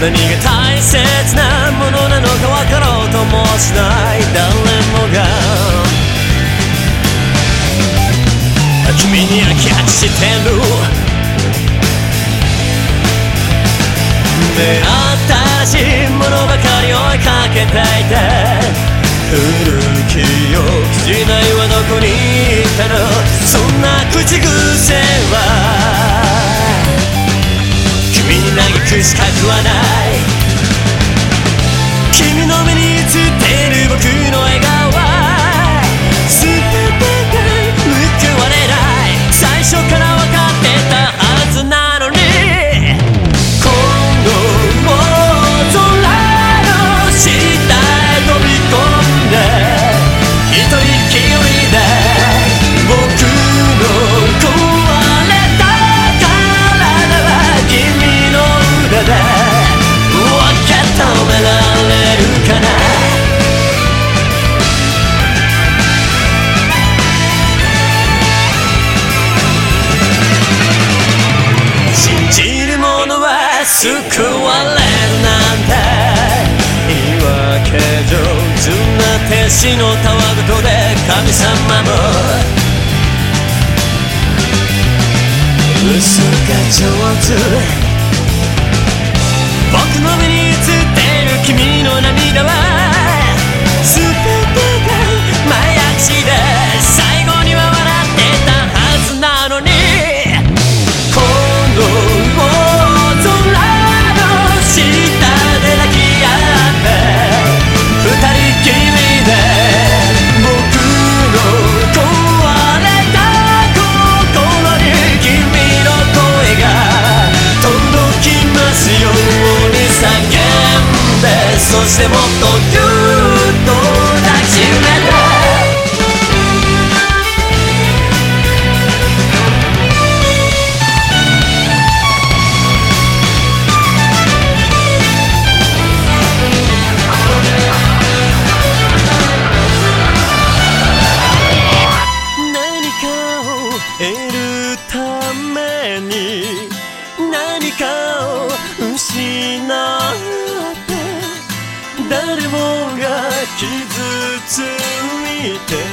何が大切なものなのか分かろうともしない誰もが。君にはキャッチしてる。出会ったしいものばかり追いかけていて。古きよ時代はどこに行ったの。そんな口癖く資格はない。天使のたわごとで神様も。嘘が上手。僕の目に映っている君の涙はそしてもっとぎゅっと抱きしめて。何かを得るために何かを失っ傷ついて